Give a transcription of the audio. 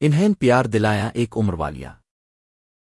انہیں پیار دلایا ایک عمر والیا